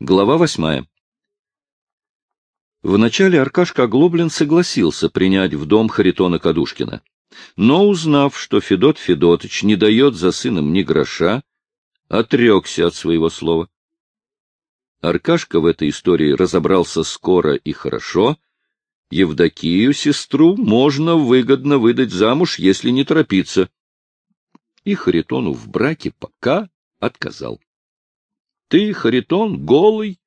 Глава восьмая. Вначале Аркашка Оглоблин согласился принять в дом Харитона Кадушкина. Но, узнав, что Федот Федотыч не дает за сыном ни гроша, отрекся от своего слова. Аркашка в этой истории разобрался скоро и хорошо. Евдокию, сестру, можно выгодно выдать замуж, если не торопиться. И Харитону в браке пока отказал. Ты, Харитон, голый,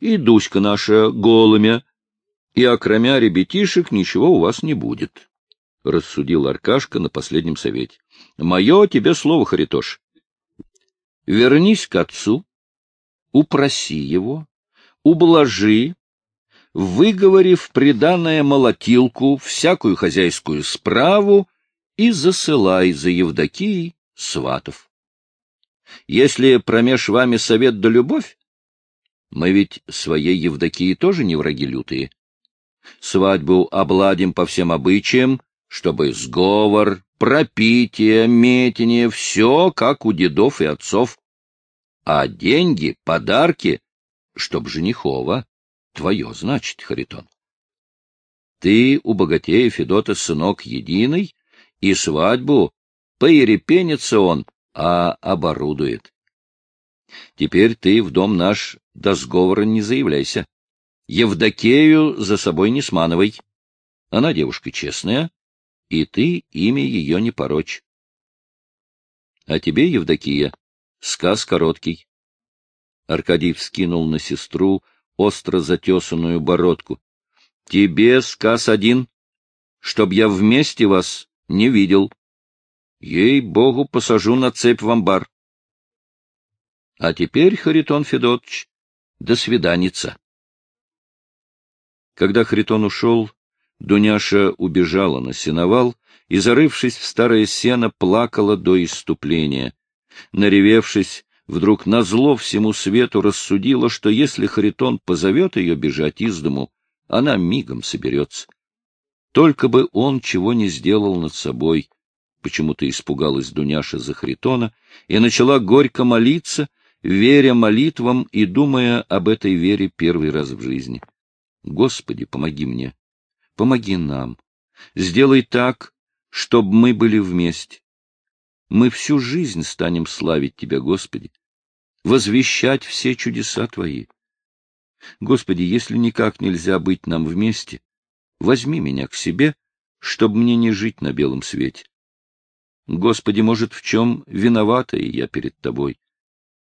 и Дуська наша голымя, и окромя ребятишек ничего у вас не будет, — рассудил Аркашка на последнем совете. — Мое тебе слово, Харитош. Вернись к отцу, упроси его, ублажи, выговорив приданное молотилку, всякую хозяйскую справу и засылай за Евдокией сватов. Если промеж вами совет да любовь, мы ведь своей Евдокии тоже не враги лютые. Свадьбу обладим по всем обычаям, чтобы сговор, пропитие, метение — все как у дедов и отцов. А деньги, подарки, чтоб женихова, твое, значит, Харитон. Ты у богатея Федота сынок единый, и свадьбу поерепенится он, а оборудует. Теперь ты в дом наш до сговора не заявляйся. Евдокею за собой не сманывай. Она девушка честная, и ты имя ее не порочь. А тебе, Евдокия, сказ короткий. Аркадий вскинул на сестру остро затесанную бородку. Тебе сказ один, чтоб я вместе вас не видел. Ей-богу, посажу на цепь в амбар. А теперь, Харитон Федотович, до свиданица. Когда Харитон ушел, Дуняша убежала на сеновал и, зарывшись в старое сено, плакала до иступления. Наревевшись, вдруг назло всему свету рассудила, что если Харитон позовет ее бежать из дому, она мигом соберется. Только бы он чего не сделал над собой — Почему-то испугалась Дуняша за Харитона и начала горько молиться, веря молитвам и думая об этой вере первый раз в жизни. Господи, помоги мне, помоги нам, сделай так, чтобы мы были вместе. Мы всю жизнь станем славить Тебя, Господи, возвещать все чудеса Твои. Господи, если никак нельзя быть нам вместе, возьми меня к себе, чтобы мне не жить на белом свете. Господи, может, в чем виновата и я перед Тобой?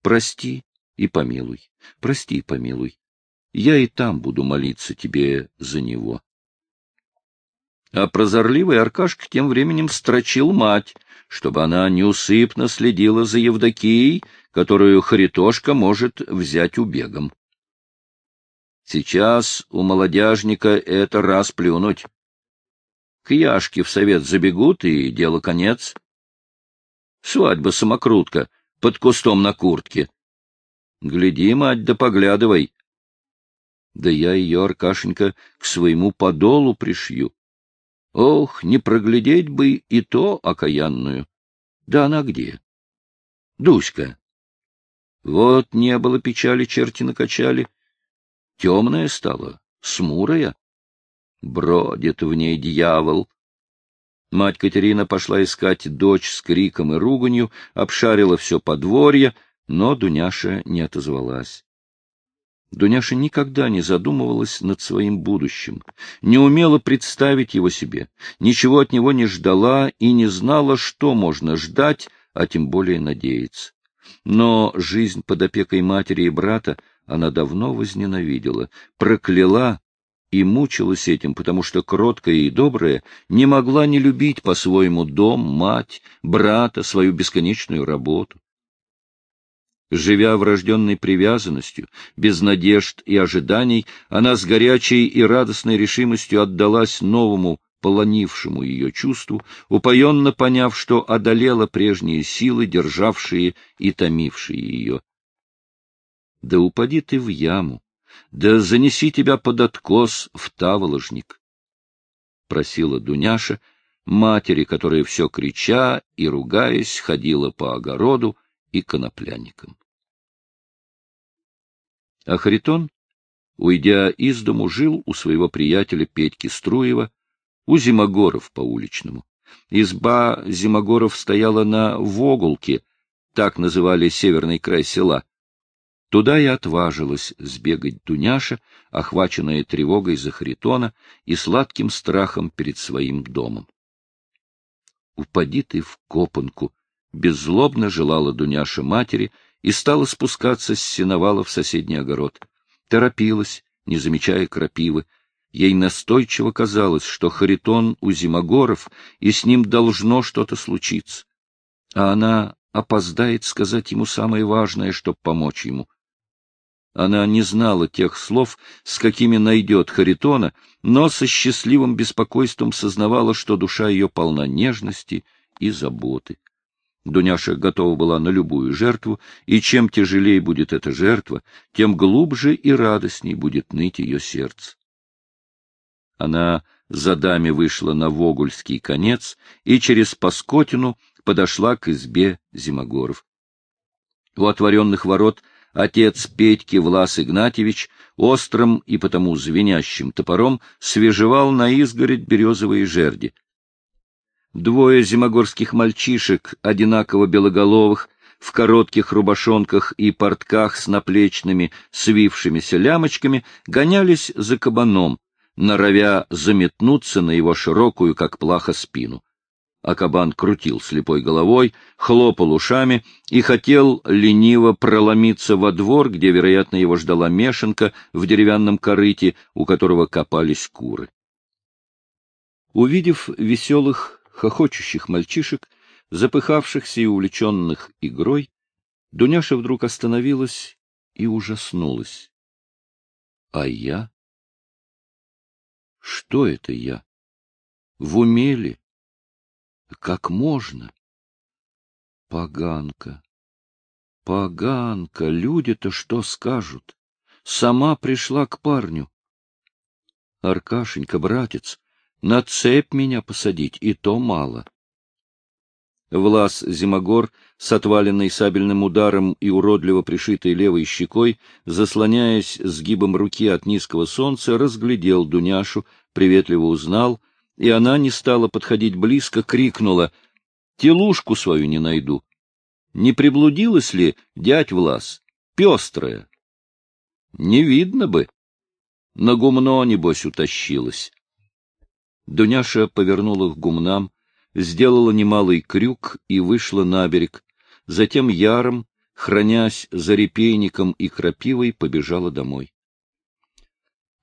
Прости и помилуй, прости и помилуй. Я и там буду молиться Тебе за него. А прозорливый Аркашка тем временем строчил мать, чтобы она неусыпно следила за Евдокией, которую Харитошка может взять убегом. Сейчас у молодяжника это раз плюнуть. К Яшке в совет забегут, и дело конец. Свадьба-самокрутка под кустом на куртке. Гляди, мать, да поглядывай. Да я ее, Аркашенька, к своему подолу пришью. Ох, не проглядеть бы и то окаянную. Да она где? Дуська. Вот не было печали, черти накачали. Темная стала, смурая. Бродит в ней дьявол. Мать Катерина пошла искать дочь с криком и руганью, обшарила все подворье, но Дуняша не отозвалась. Дуняша никогда не задумывалась над своим будущим, не умела представить его себе, ничего от него не ждала и не знала, что можно ждать, а тем более надеяться. Но жизнь под опекой матери и брата она давно возненавидела, прокляла и мучилась этим, потому что кроткая и добрая не могла не любить по-своему дом, мать, брата, свою бесконечную работу. Живя врожденной привязанностью, без надежд и ожиданий, она с горячей и радостной решимостью отдалась новому, полонившему ее чувству, упоенно поняв, что одолела прежние силы, державшие и томившие ее. Да упади ты в яму, да занеси тебя под откос в таволожник. Просила Дуняша, матери, которая все крича и ругаясь ходила по огороду и конопляникам. А Харитон, уйдя из дому, жил у своего приятеля Петьки Струева, у Зимогоров по-уличному. Изба Зимогоров стояла на Вогулке, так называли северный край села. Туда и отважилась сбегать Дуняша, охваченная тревогой за Харитона и сладким страхом перед своим домом. «Упади ты в копанку!» — беззлобно желала Дуняша матери и стала спускаться с сеновала в соседний огород. Торопилась, не замечая крапивы. Ей настойчиво казалось, что Харитон у Зимогоров, и с ним должно что-то случиться. А она опоздает сказать ему самое важное, чтобы помочь ему. Она не знала тех слов, с какими найдет Харитона, но со счастливым беспокойством сознавала, что душа ее полна нежности и заботы. Дуняша готова была на любую жертву, и чем тяжелее будет эта жертва, тем глубже и радостней будет ныть ее сердце. Она за даме вышла на Вогульский конец и через Паскотину подошла к избе Зимогоров. У отворенных ворот отец Петьки Влас Игнатьевич острым и потому звенящим топором свежевал на изгородь березовые жерди. Двое зимогорских мальчишек, одинаково белоголовых, в коротких рубашонках и портках с наплечными свившимися лямочками, гонялись за кабаном, норовя заметнуться на его широкую, как плаха, спину а кабан крутил слепой головой, хлопал ушами и хотел лениво проломиться во двор, где, вероятно, его ждала мешанка в деревянном корыте, у которого копались куры. Увидев веселых, хохочущих мальчишек, запыхавшихся и увлеченных игрой, Дуняша вдруг остановилась и ужаснулась. А я? Что это я? В уме ли? Как можно? Поганка. Поганка. Люди-то что скажут? Сама пришла к парню. Аркашенька, братец, на цепь меня посадить, и то мало. Влас Зимогор, с отваленной сабельным ударом и уродливо пришитой левой щекой, заслоняясь сгибом руки от низкого солнца, разглядел Дуняшу, приветливо узнал и она не стала подходить близко, крикнула «Телушку свою не найду». Не приблудилась ли, дядь Влас, пестрая? Не видно бы. На гумно, небось, утащилась. Дуняша повернула к гумнам, сделала немалый крюк и вышла на берег. Затем яром, хранясь за репейником и крапивой, побежала домой.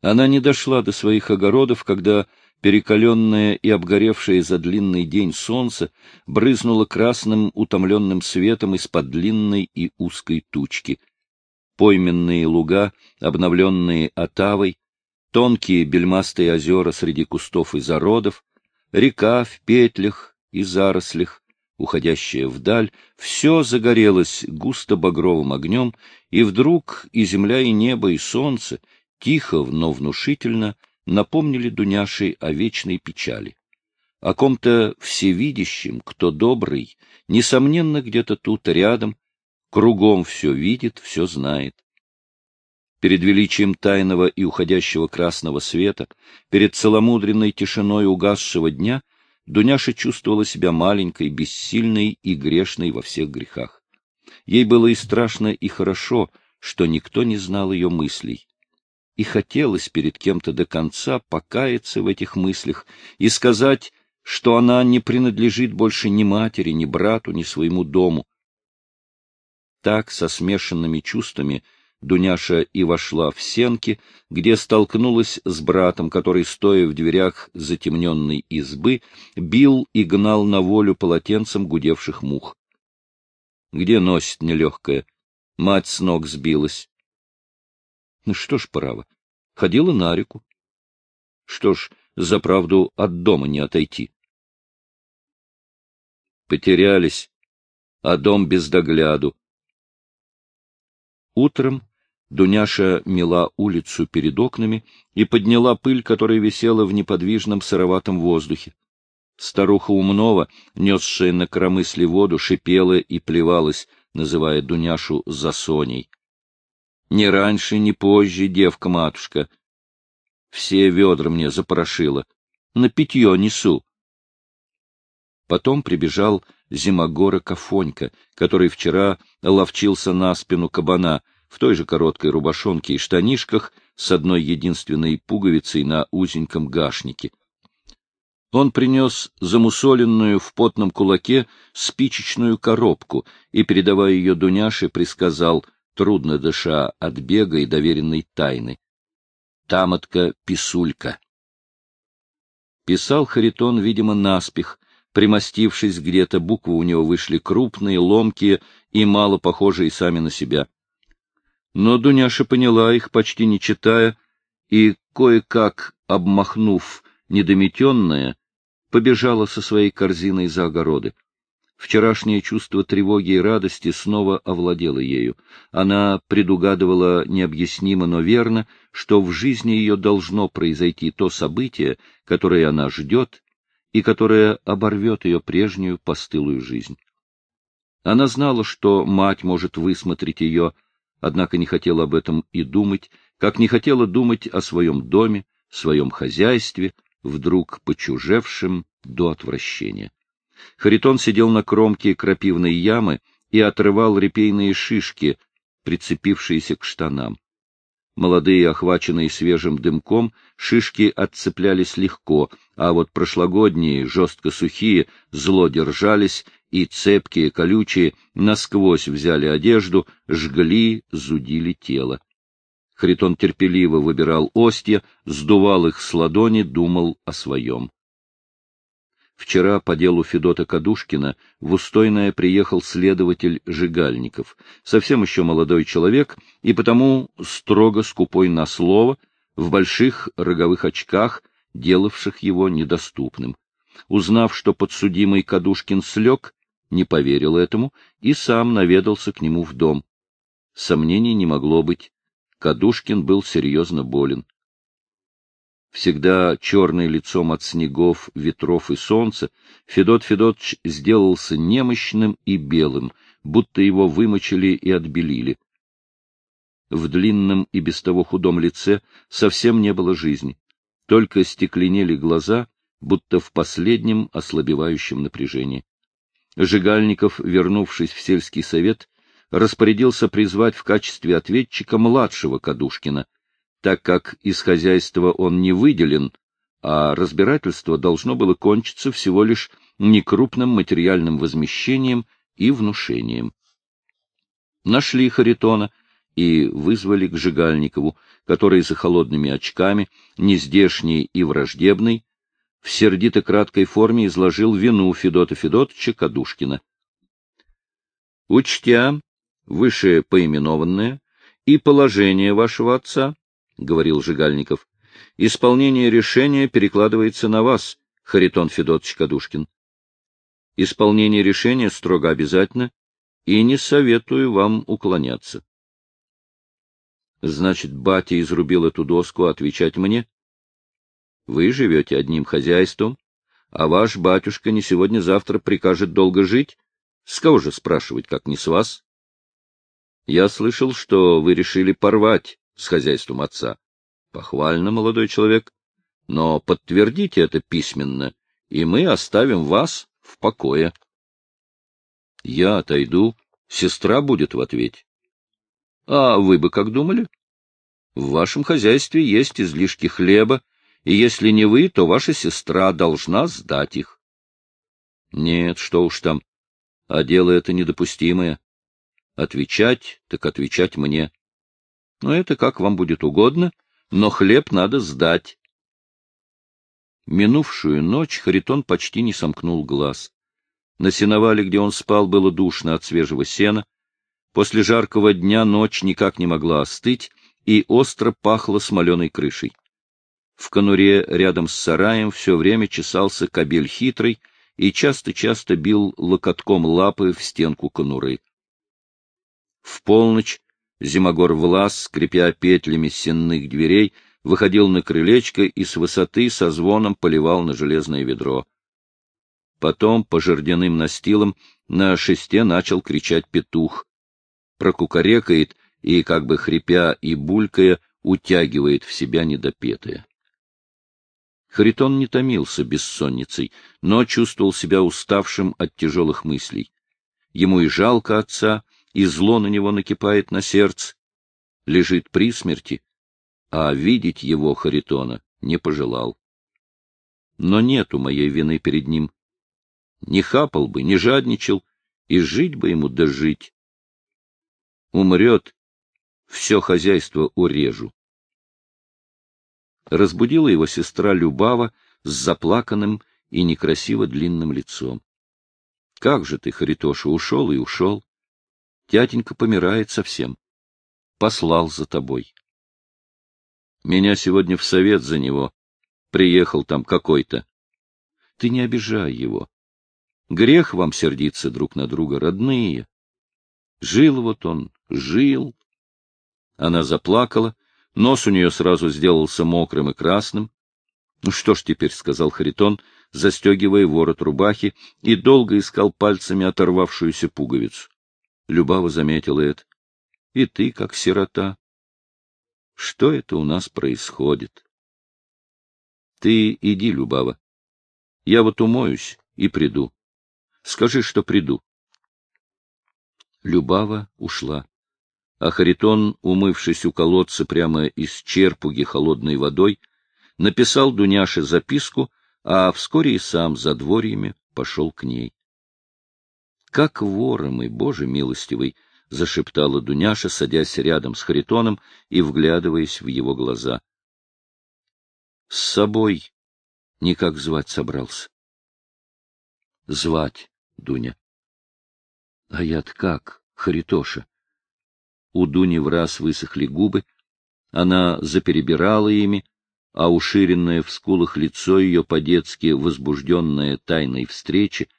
Она не дошла до своих огородов, когда перекаленное и обгоревшее за длинный день солнце брызнуло красным утомленным светом из-под длинной и узкой тучки. Пойменные луга, обновленные отавой, тонкие бельмастые озера среди кустов и зародов, река в петлях и зарослях, уходящая вдаль, все загорелось густо багровым огнем, и вдруг и земля, и небо, и солнце, тихо, но внушительно, напомнили Дуняши о вечной печали, о ком-то всевидящем, кто добрый, несомненно, где-то тут рядом, кругом все видит, все знает. Перед величием тайного и уходящего красного света, перед целомудренной тишиной угасшего дня, Дуняша чувствовала себя маленькой, бессильной и грешной во всех грехах. Ей было и страшно, и хорошо, что никто не знал ее мыслей и хотелось перед кем-то до конца покаяться в этих мыслях и сказать, что она не принадлежит больше ни матери, ни брату, ни своему дому. Так, со смешанными чувствами, Дуняша и вошла в сенки, где столкнулась с братом, который, стоя в дверях затемненной избы, бил и гнал на волю полотенцем гудевших мух. Где носит нелегкая? Мать с ног сбилась. Ну что ж, право, ходила на реку. Что ж, за правду от дома не отойти. Потерялись, а дом без догляду. Утром Дуняша мела улицу перед окнами и подняла пыль, которая висела в неподвижном сыроватом воздухе. Старуха Умнова, несшая на коромысле воду, шипела и плевалась, называя Дуняшу за Соней. Ни раньше, ни позже, девка-матушка. Все ведра мне запорошила. На питье несу. Потом прибежал Зимогора Кафонька, который вчера ловчился на спину кабана в той же короткой рубашонке и штанишках с одной единственной пуговицей на узеньком гашнике. Он принес замусоленную в потном кулаке спичечную коробку и, передавая ее Дуняше, присказал, трудно дыша от бега и доверенной тайны. Тамотка Писулька. Писал Харитон, видимо, наспех, примостившись где-то, буквы у него вышли крупные, ломкие и мало похожие сами на себя. Но Дуняша поняла их, почти не читая, и, кое-как обмахнув недометенное, побежала со своей корзиной за огороды. Вчерашнее чувство тревоги и радости снова овладело ею. Она предугадывала необъяснимо, но верно, что в жизни ее должно произойти то событие, которое она ждет и которая оборвет ее прежнюю постылую жизнь. Она знала, что мать может высмотреть ее, однако не хотела об этом и думать, как не хотела думать о своем доме, своем хозяйстве, вдруг почужевшем до отвращения. Харитон сидел на кромке крапивной ямы и отрывал репейные шишки, прицепившиеся к штанам. Молодые, охваченные свежим дымком, шишки отцеплялись легко, а вот прошлогодние, жестко сухие, зло держались, и цепкие, колючие, насквозь взяли одежду, жгли, зудили тело. Хритон терпеливо выбирал остья, сдувал их с ладони, думал о своем. Вчера по делу Федота Кадушкина в Устойное приехал следователь Жигальников, совсем еще молодой человек и потому строго скупой на слово, в больших роговых очках, делавших его недоступным. Узнав, что подсудимый Кадушкин слег, не поверил этому и сам наведался к нему в дом. Сомнений не могло быть. Кадушкин был серьезно болен всегда черный лицом от снегов, ветров и солнца, Федот Федотович сделался немощным и белым, будто его вымочили и отбелили. В длинном и без того худом лице совсем не было жизни, только стекленели глаза, будто в последнем ослабевающем напряжении. Жигальников, вернувшись в сельский совет, распорядился призвать в качестве ответчика младшего Кадушкина, так как из хозяйства он не выделен, а разбирательство должно было кончиться всего лишь некрупным материальным возмещением и внушением. Нашли Харитона и вызвали к Жигальникову, который за холодными очками, нездешний и враждебный, в сердито-краткой форме изложил вину Федота Федотовича Кадушкина. Учтя выше поименованное и положение вашего отца, — говорил Жигальников. — Исполнение решения перекладывается на вас, Харитон Федотович Кадушкин. Исполнение решения строго обязательно, и не советую вам уклоняться. Значит, батя изрубил эту доску отвечать мне? Вы живете одним хозяйством, а ваш батюшка не сегодня-завтра прикажет долго жить? С кого же спрашивать, как не с вас? Я слышал, что вы решили порвать с хозяйством отца. Похвально, молодой человек. Но подтвердите это письменно, и мы оставим вас в покое. Я отойду, сестра будет в ответе. А вы бы как думали? В вашем хозяйстве есть излишки хлеба, и если не вы, то ваша сестра должна сдать их. Нет, что уж там, а дело это недопустимое. Отвечать, так отвечать мне. Но это как вам будет угодно, но хлеб надо сдать. Минувшую ночь Харитон почти не сомкнул глаз. На сеновале, где он спал, было душно от свежего сена. После жаркого дня ночь никак не могла остыть, и остро пахло смоленой крышей. В конуре рядом с сараем все время чесался кобель хитрый и часто-часто бил локотком лапы в стенку конуры. В полночь Зимогор Влас, скрипя петлями сенных дверей, выходил на крылечко и с высоты со звоном поливал на железное ведро. Потом по жердяным настилам на шесте начал кричать петух. Прокукарекает и, как бы хрипя и булькая, утягивает в себя недопетое. Харитон не томился бессонницей, но чувствовал себя уставшим от тяжелых мыслей. Ему и жалко отца, и зло на него накипает на сердце. Лежит при смерти, а видеть его Харитона не пожелал. Но нету моей вины перед ним. Не хапал бы, не жадничал, и жить бы ему да. Умрет, все хозяйство урежу. Разбудила его сестра Любава с заплаканным и некрасиво длинным лицом. — Как же ты, Харитоша, ушел и ушел? Тятенька помирает совсем. Послал за тобой. Меня сегодня в совет за него. Приехал там какой-то. Ты не обижай его. Грех вам сердиться друг на друга, родные. Жил вот он, жил. Она заплакала, нос у нее сразу сделался мокрым и красным. — Ну что ж теперь, — сказал Харитон, застегивая ворот рубахи, и долго искал пальцами оторвавшуюся пуговицу. Любава заметила это. — И ты, как сирота. Что это у нас происходит? Ты иди, Любава. Я вот умоюсь и приду. Скажи, что приду. Любава ушла. А Харитон, умывшись у колодца прямо из черпуги холодной водой, написал Дуняше записку, а вскоре и сам за дворьями пошел к ней. — Как воры мы, Боже милостивый! — зашептала Дуняша, садясь рядом с Харитоном и вглядываясь в его глаза. — С собой никак звать собрался. — Звать, Дуня. — А я-то как, Харитоша? У Дуни в раз высохли губы, она заперебирала ими, а уширенное в скулах лицо ее по-детски возбужденное тайной встречи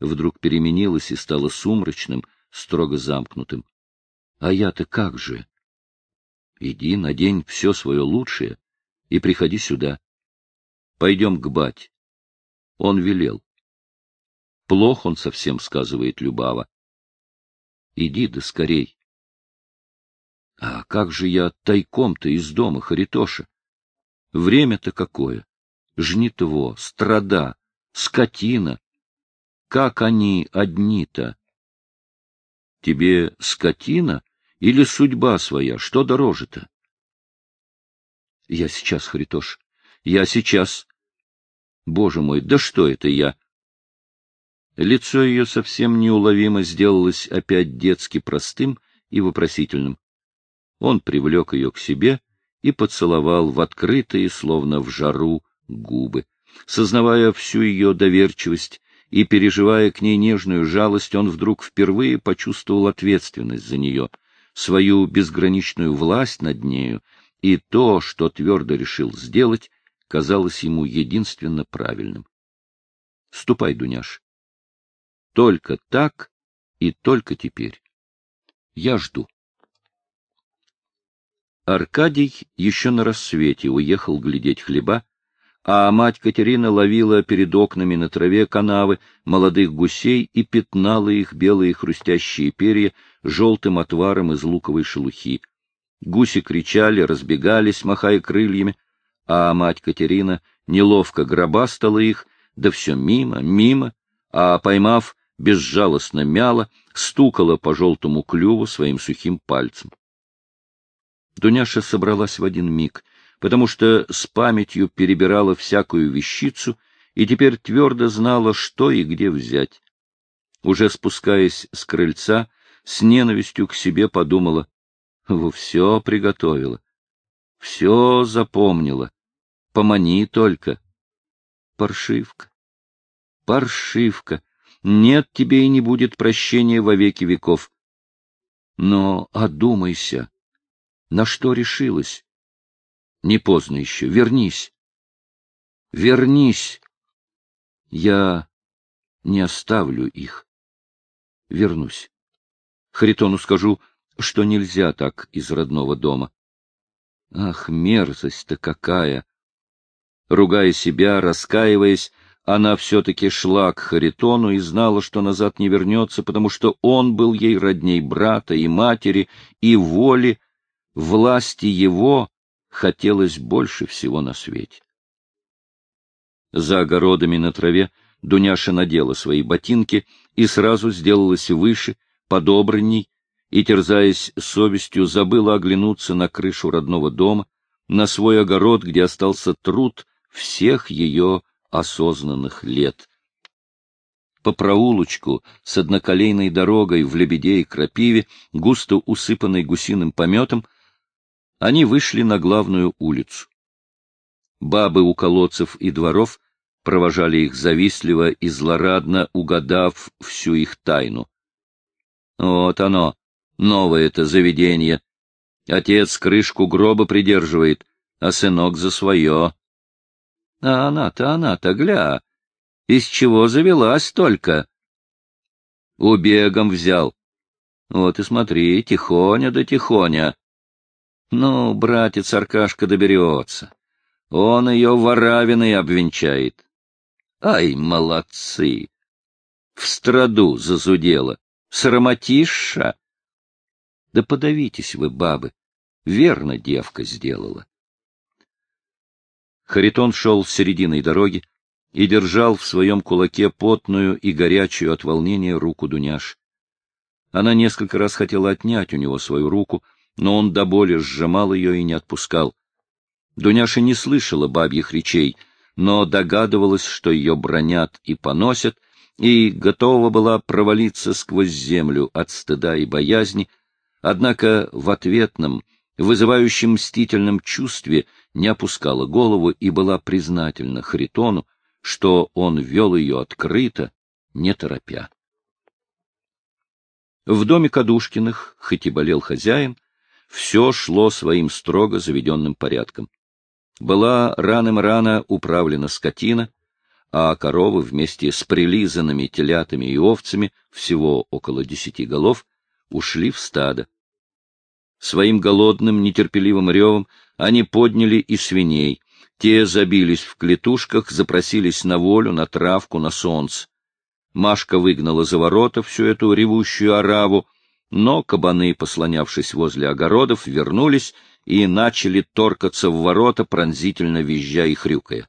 вдруг переменилось и стало сумрачным, строго замкнутым. А я-то как же? Иди, надень все свое лучшее и приходи сюда. Пойдем к бать. Он велел. Плох он совсем, сказывает Любава. Иди да скорей. А как же я тайком-то из дома, Харитоша? Время-то какое! Жнитво, страда, скотина. Как они одни-то? Тебе скотина или судьба своя? Что дороже-то? Я сейчас, Харитош, я сейчас. Боже мой, да что это я? Лицо ее совсем неуловимо сделалось опять детски простым и вопросительным. Он привлек ее к себе и поцеловал в открытые, словно в жару, губы. Сознавая всю ее доверчивость, и, переживая к ней нежную жалость, он вдруг впервые почувствовал ответственность за нее, свою безграничную власть над нею, и то, что твердо решил сделать, казалось ему единственно правильным. — Ступай, Дуняш. Только так и только теперь. Я жду. Аркадий еще на рассвете уехал глядеть хлеба, а мать Катерина ловила перед окнами на траве канавы молодых гусей и пятнала их белые хрустящие перья желтым отваром из луковой шелухи. Гуси кричали, разбегались, махая крыльями, а мать Катерина неловко гробастала их, да все мимо, мимо, а, поймав, безжалостно мяла, стукала по желтому клюву своим сухим пальцем. Дуняша собралась в один миг — потому что с памятью перебирала всякую вещицу и теперь твердо знала, что и где взять. Уже спускаясь с крыльца, с ненавистью к себе подумала, во все приготовила, все запомнила, помани только. Паршивка, паршивка, нет тебе и не будет прощения во веки веков. Но одумайся, на что решилась? Не поздно еще. Вернись. Вернись. Я не оставлю их. Вернусь. Харитону скажу, что нельзя так из родного дома. Ах, мерзость-то какая! Ругая себя, раскаиваясь, она все-таки шла к Харитону и знала, что назад не вернется, потому что он был ей родней брата и матери, и воли, власти его хотелось больше всего на свете. За огородами на траве Дуняша надела свои ботинки и сразу сделалась выше, подобранней, и, терзаясь совестью, забыла оглянуться на крышу родного дома, на свой огород, где остался труд всех ее осознанных лет. По проулочку с одноколейной дорогой в Лебедей крапиве, густо усыпанной гусиным пометом, они вышли на главную улицу. Бабы у колодцев и дворов провожали их завистливо и злорадно, угадав всю их тайну. Вот оно, новое это заведение. Отец крышку гроба придерживает, а сынок за свое. А она-то, она-то, гля, из чего завелась только? Убегом взял. Вот и смотри, тихоня да тихоня. Ну, братец Аркашка доберется. Он ее воравиной обвенчает. Ай, молодцы! В страду зазудела. Срамотиша! Да подавитесь вы, бабы. Верно девка сделала. Харитон шел с серединой дороги и держал в своем кулаке потную и горячую от волнения руку Дуняш. Она несколько раз хотела отнять у него свою руку, но он до боли сжимал ее и не отпускал. Дуняша не слышала бабьих речей, но догадывалась, что ее бронят и поносят, и готова была провалиться сквозь землю от стыда и боязни, однако в ответном, вызывающем мстительном чувстве не опускала голову и была признательна Харитону, что он вел ее открыто, не торопя. В доме Кадушкиных, хоть и болел хозяин, все шло своим строго заведенным порядком. Была раным-рано управлена скотина, а коровы вместе с прилизанными телятами и овцами, всего около десяти голов, ушли в стадо. Своим голодным, нетерпеливым ревом они подняли и свиней. Те забились в клетушках, запросились на волю, на травку, на солнце. Машка выгнала за ворота всю эту ревущую ораву, но кабаны, послонявшись возле огородов, вернулись и начали торкаться в ворота, пронзительно визжа и хрюкая.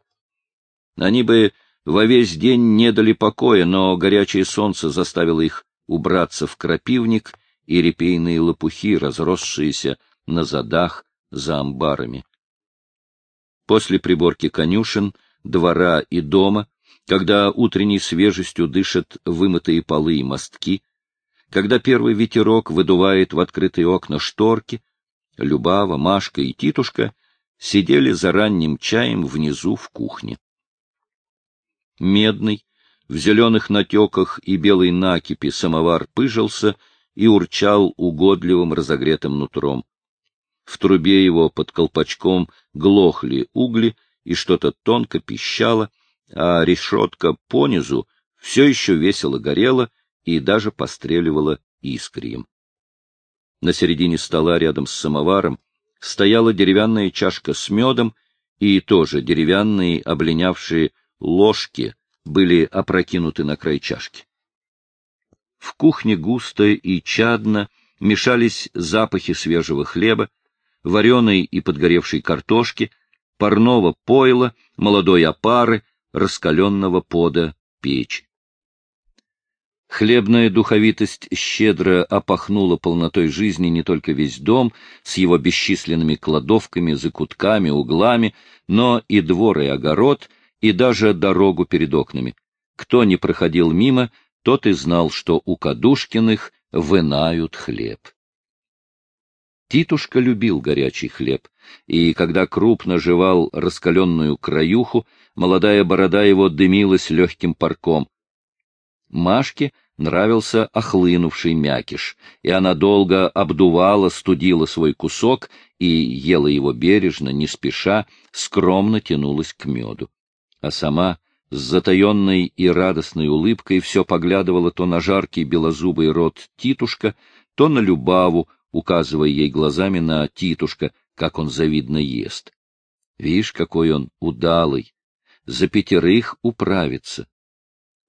Они бы во весь день не дали покоя, но горячее солнце заставило их убраться в крапивник и репейные лопухи, разросшиеся на задах за амбарами. После приборки конюшен, двора и дома, когда утренней свежестью дышат вымытые полы и мостки, когда первый ветерок выдувает в открытые окна шторки, Любава, Машка и Титушка сидели за ранним чаем внизу в кухне. Медный, в зеленых натеках и белой накипи самовар пыжился и урчал угодливым разогретым нутром. В трубе его под колпачком глохли угли, и что-то тонко пищало, а решетка понизу все еще весело горела и даже постреливала искрием. На середине стола рядом с самоваром стояла деревянная чашка с медом, и тоже деревянные облинявшие ложки были опрокинуты на край чашки. В кухне густо и чадно мешались запахи свежего хлеба, вареной и подгоревшей картошки, парного пойла, молодой опары, раскаленного пода печи. Хлебная духовитость щедро опахнула полнотой жизни не только весь дом с его бесчисленными кладовками, закутками, углами, но и двор и огород, и даже дорогу перед окнами. Кто не проходил мимо, тот и знал, что у Кадушкиных вынают хлеб. Титушка любил горячий хлеб, и когда крупно жевал раскаленную краюху, молодая борода его дымилась легким парком. Машке нравился охлынувший мякиш, и она долго обдувала, студила свой кусок и ела его бережно, не спеша, скромно тянулась к меду. А сама с затаенной и радостной улыбкой все поглядывала то на жаркий белозубый рот Титушка, то на Любаву, указывая ей глазами на Титушка, как он завидно ест. Видишь, какой он удалый. за пятерых управиться.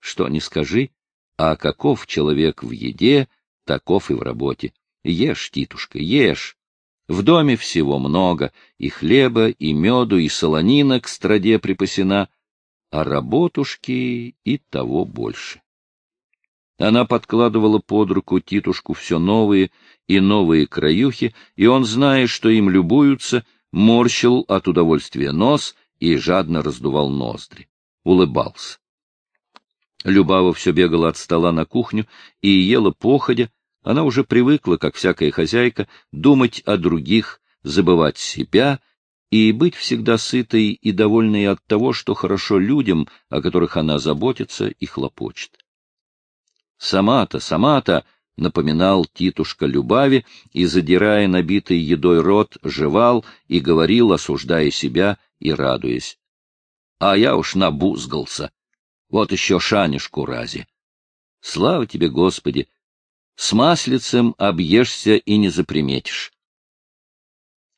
Что не скажи, а каков человек в еде, таков и в работе. Ешь, Титушка, ешь. В доме всего много, и хлеба, и меду, и солонина к страде припасена, а работушки и того больше. Она подкладывала под руку Титушку все новые и новые краюхи, и он, зная, что им любуются, морщил от удовольствия нос и жадно раздувал ноздри. Улыбался. Любава все бегала от стола на кухню и ела походя, она уже привыкла, как всякая хозяйка, думать о других, забывать себя и быть всегда сытой и довольной от того, что хорошо людям, о которых она заботится и хлопочет. «Сама-то, сама-то!» — напоминал Титушка Любави и, задирая набитый едой рот, жевал и говорил, осуждая себя и радуясь. «А я уж набузгался. Вот еще шанишку рази. Слава тебе, Господи! С маслицем объешься и не заприметишь.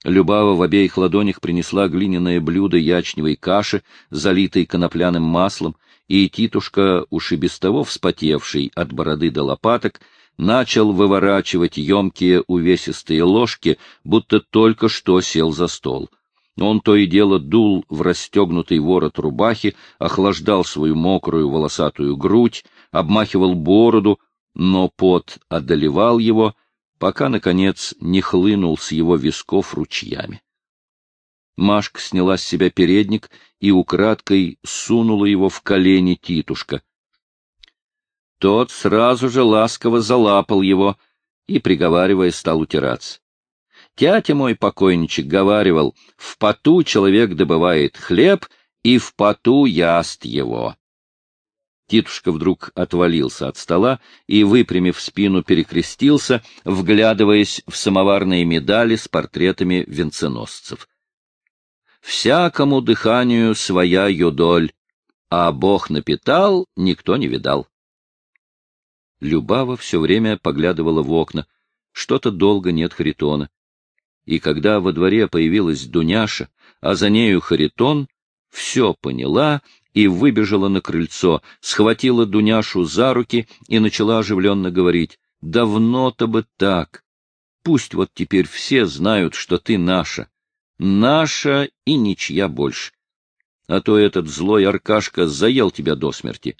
Любава в обеих ладонях принесла глиняное блюдо ячневой каши, залитой конопляным маслом, и Титушка, уж и без того вспотевший от бороды до лопаток, начал выворачивать емкие увесистые ложки, будто только что сел за стол. Он то и дело дул в расстегнутый ворот рубахи, охлаждал свою мокрую волосатую грудь, обмахивал бороду, но пот одолевал его, пока, наконец, не хлынул с его висков ручьями. Машка сняла с себя передник и украдкой сунула его в колени Титушка. Тот сразу же ласково залапал его и, приговаривая, стал утираться. Тятя мой покойничек говаривал, в поту человек добывает хлеб, и в поту яст его. Титушка вдруг отвалился от стола и, выпрямив спину, перекрестился, вглядываясь в самоварные медали с портретами венценосцев. «Всякому дыханию своя юдоль, а Бог напитал, никто не видал». Любава все время поглядывала в окна. Что-то долго нет Харитона. И когда во дворе появилась Дуняша, а за нею Харитон, все поняла и выбежала на крыльцо, схватила Дуняшу за руки и начала оживленно говорить. «Давно-то бы так! Пусть вот теперь все знают, что ты наша. Наша и ничья больше. А то этот злой Аркашка заел тебя до смерти».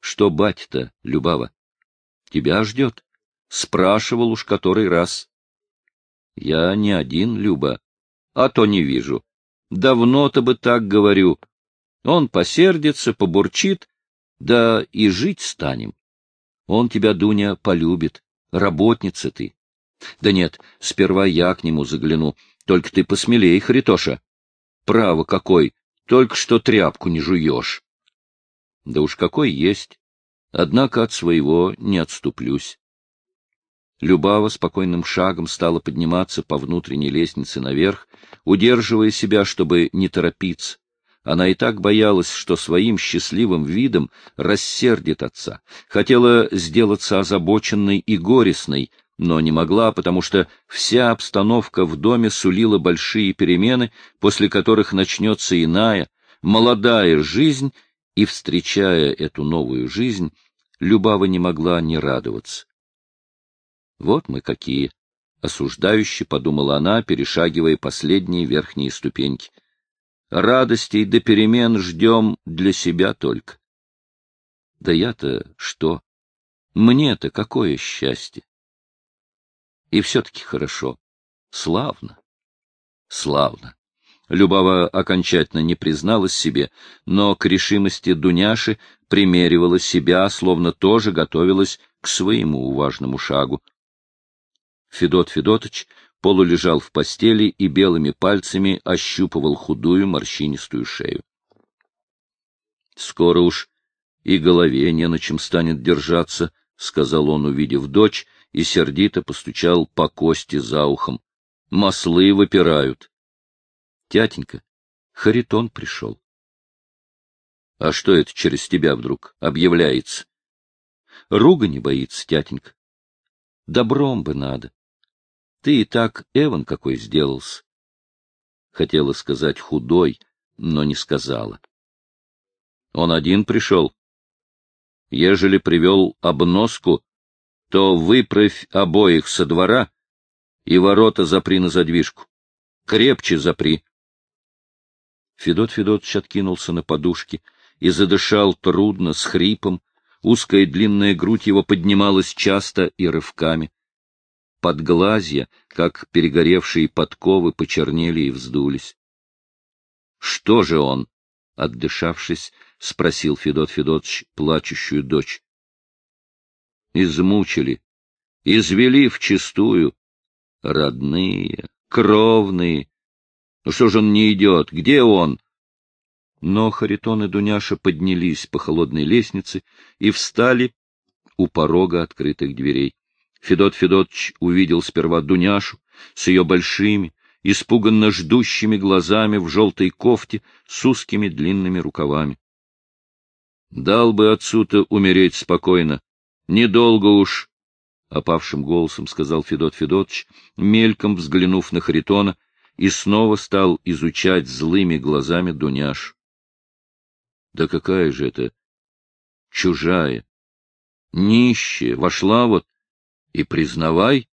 «Что батя-то, Любава? Тебя ждет?» Спрашивал уж который раз. «Я не один, Люба, а то не вижу. Давно-то бы так говорю, он посердится, побурчит, да и жить станем. Он тебя, Дуня, полюбит, работница ты. Да нет, сперва я к нему загляну, только ты посмелей, Харитоша. Право какой, только что тряпку не жуешь. Да уж какой есть, однако от своего не отступлюсь. Любава спокойным шагом стала подниматься по внутренней лестнице наверх, удерживая себя, чтобы не торопиться. Она и так боялась, что своим счастливым видом рассердит отца. Хотела сделаться озабоченной и горестной, но не могла, потому что вся обстановка в доме сулила большие перемены, после которых начнется иная, молодая жизнь, и, встречая эту новую жизнь, Любава не могла не радоваться. Вот мы какие! — осуждающе подумала она, перешагивая последние верхние ступеньки радостей до перемен ждем для себя только. Да я-то что? Мне-то какое счастье! И все-таки хорошо. Славно. Славно. Любава окончательно не призналась себе, но к решимости Дуняши примеривала себя, словно тоже готовилась к своему важному шагу. Федот Федотыч полулежал в постели и белыми пальцами ощупывал худую морщинистую шею. Скоро уж и голове не на чем станет держаться, — сказал он, увидев дочь, и сердито постучал по кости за ухом. Маслы выпирают. Тятенька, Харитон пришел. — А что это через тебя вдруг объявляется? — Руга не боится, тятенька. Добром бы надо. Ты и так, Эван, какой сделался. Хотела сказать худой, но не сказала. Он один пришел. Ежели привел обноску, то выправь обоих со двора и ворота запри на задвижку. Крепче запри. Федот Федотович откинулся на подушки и задышал трудно, с хрипом. Узкая длинная грудь его поднималась часто и рывками. Подглазья, как перегоревшие подковы, почернели и вздулись. — Что же он? — отдышавшись, спросил Федот Федотович плачущую дочь. — Измучили, извели вчистую. Родные, кровные. Ну что же он не идет? Где он? Но Харитон и Дуняша поднялись по холодной лестнице и встали у порога открытых дверей. Федот Федотович увидел сперва Дуняшу с ее большими, испуганно ждущими глазами в желтой кофте с узкими длинными рукавами. Дал бы отцу-то умереть спокойно. Недолго уж, — опавшим голосом сказал Федот Федотович, мельком взглянув на Харитона, и снова стал изучать злыми глазами Дуняш. Да какая же это чужая, нищая, вошла вот и признавай.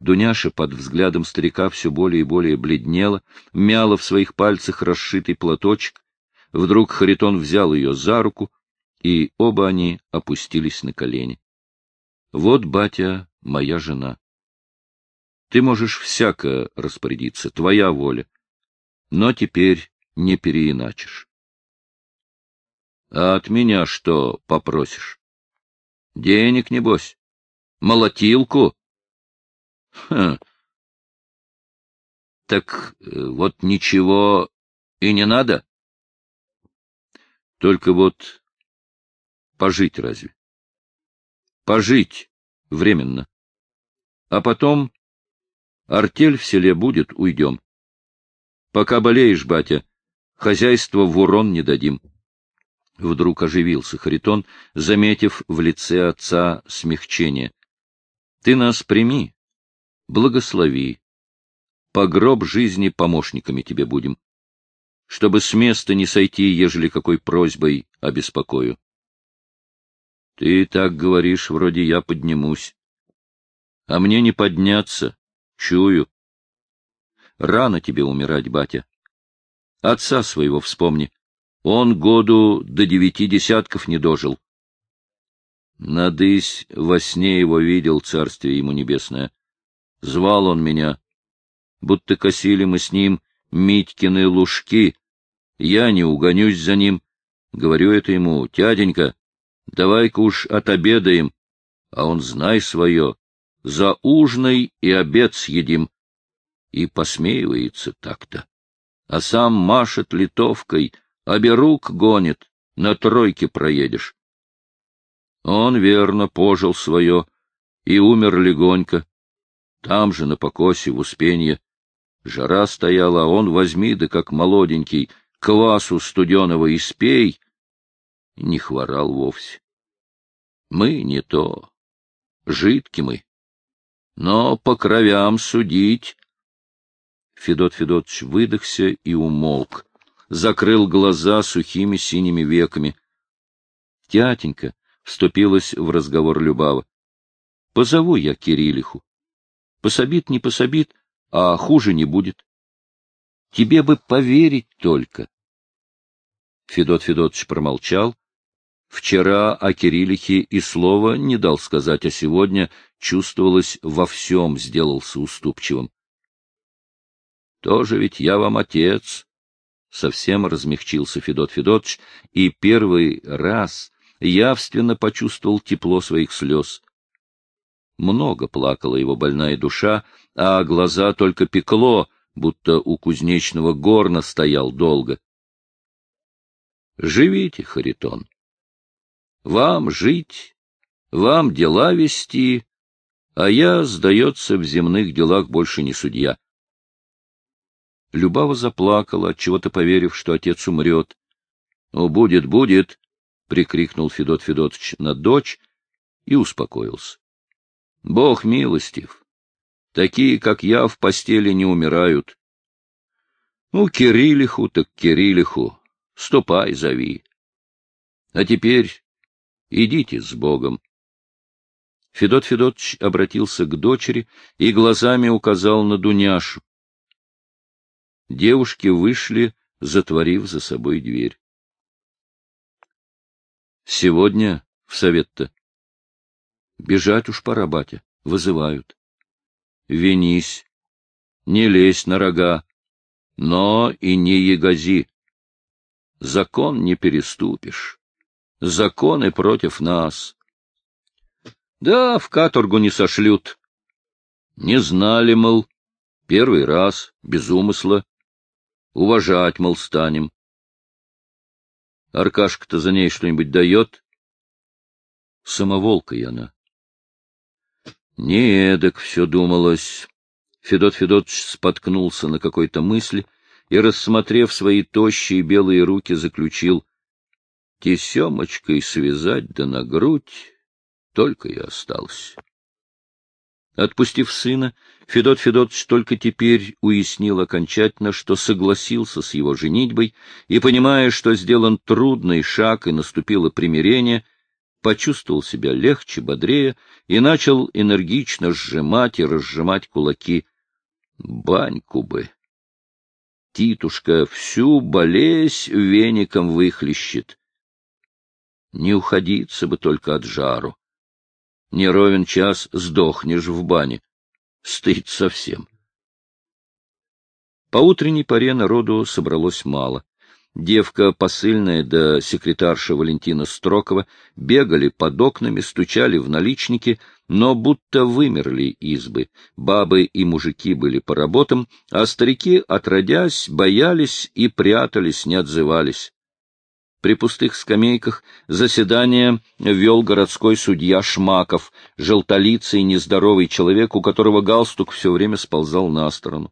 Дуняша под взглядом старика все более и более бледнела, мяла в своих пальцах расшитый платочек. Вдруг Харитон взял ее за руку, и оба они опустились на колени. — Вот, батя, моя жена. Ты можешь всяко распорядиться, твоя воля. Но теперь не переиначишь. — А от меня что попросишь? Денег, небось? Молотилку? Хм. Так э, вот ничего и не надо? Только вот пожить разве? Пожить временно. А потом артель в селе будет, уйдем. Пока болеешь, батя, хозяйство в урон не дадим. Вдруг оживился Харитон, заметив в лице отца смягчение. — Ты нас прими, благослови. По гроб жизни помощниками тебе будем, чтобы с места не сойти, ежели какой просьбой обеспокою. Ты так говоришь, вроде я поднимусь. А мне не подняться, чую. Рано тебе умирать, батя. Отца своего вспомни. Он году до девяти десятков не дожил. Надысь во сне его видел, царствие ему небесное. Звал он меня. Будто косили мы с ним Митькины лужки. Я не угонюсь за ним. Говорю это ему, тяденька, давай-ка уж отобедаем. А он, знай свое, за ужиной и обед съедим. И посмеивается так-то. А сам машет литовкой — Оберук гонит, на тройке проедешь. Он, верно, пожил свое и умер легонько. Там же, на покосе, в Успенье. Жара стояла, а он возьми, да как молоденький, квасу студеного испей. Не хворал вовсе. Мы не то. Жидки мы. Но по кровям судить. Федот Федотович выдохся и умолк закрыл глаза сухими синими веками. — Тятенька, — вступилась в разговор Любава, — позову я Кириллиху. Пособит, не пособит, а хуже не будет. Тебе бы поверить только. Федот Федотович промолчал. Вчера о Кириллихе и слова не дал сказать, а сегодня, чувствовалось, во всем сделался уступчивым. — Тоже ведь я вам отец, Совсем размягчился Федот Федотович и первый раз явственно почувствовал тепло своих слез. Много плакала его больная душа, а глаза только пекло, будто у кузнечного горна стоял долго. Живите, Харитон. Вам жить, вам дела вести, а я, сдается, в земных делах больше не судья. Любава заплакала, чего-то поверив, что отец умрет. — Ну, будет, будет! — прикрикнул Федот Федотович на дочь и успокоился. — Бог милостив! Такие, как я, в постели не умирают. Ну, Кириллиху так Кириллиху, ступай, зови. А теперь идите с Богом. Федот Федотович обратился к дочери и глазами указал на Дуняшу. Девушки вышли, затворив за собой дверь. Сегодня в совет-то. Бежать уж пора, батя, вызывают. Винись, не лезь на рога, но и не ягози. Закон не переступишь. Законы против нас. Да, в каторгу не сошлют. Не знали, мол, первый раз, без умысла. Уважать, мол, станем. Аркашка-то за ней что-нибудь дает? Самоволка она. Не эдак все думалось. Федот Федотович споткнулся на какой-то мысли и, рассмотрев свои тощие белые руки, заключил — тесемочкой связать да на грудь только и остался. Отпустив сына, Федот Федотович только теперь уяснил окончательно, что согласился с его женитьбой, и, понимая, что сделан трудный шаг и наступило примирение, почувствовал себя легче, бодрее и начал энергично сжимать и разжимать кулаки. Баньку бы! Титушка всю болезнь веником выхлещет. Не уходиться бы только от жару. Не ровен час сдохнешь в бане. Стыд совсем. По утренней поре народу собралось мало. Девка посыльная да секретарша Валентина Строкова бегали под окнами, стучали в наличники, но будто вымерли избы. Бабы и мужики были по работам, а старики, отродясь, боялись и прятались, не отзывались. При пустых скамейках заседание вел городской судья Шмаков, желтолицый нездоровый человек, у которого галстук все время сползал на сторону.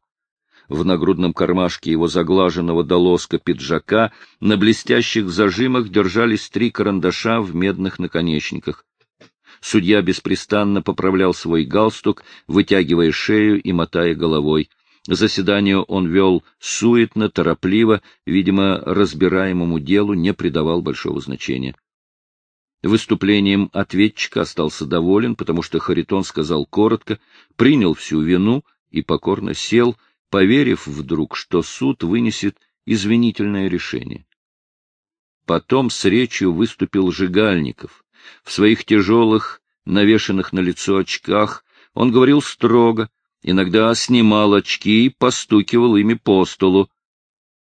В нагрудном кармашке его заглаженного долоска пиджака на блестящих зажимах держались три карандаша в медных наконечниках. Судья беспрестанно поправлял свой галстук, вытягивая шею и мотая головой. Заседание он вел суетно, торопливо, видимо, разбираемому делу не придавал большого значения. Выступлением ответчика остался доволен, потому что Харитон сказал коротко, принял всю вину и покорно сел, поверив вдруг, что суд вынесет извинительное решение. Потом с речью выступил Жигальников. В своих тяжелых, навешанных на лицо очках он говорил строго, иногда снимал очки и постукивал ими по столу.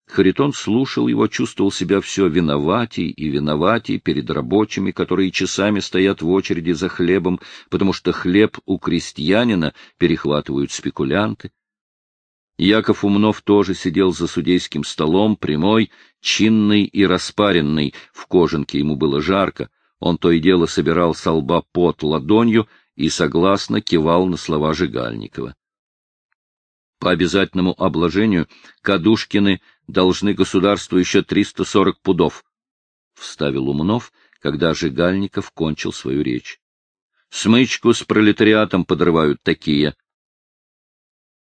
Харитон слушал его, чувствовал себя все виноватей и виноватей перед рабочими, которые часами стоят в очереди за хлебом, потому что хлеб у крестьянина перехватывают спекулянты. Яков Умнов тоже сидел за судейским столом, прямой, чинный и распаренный, в кожанке ему было жарко, он то и дело собирал со лба пот ладонью и согласно кивал на слова Жигальникова. По обязательному обложению Кадушкины должны государству еще 340 пудов, — вставил Умнов, когда Жигальников кончил свою речь. Смычку с пролетариатом подрывают такие.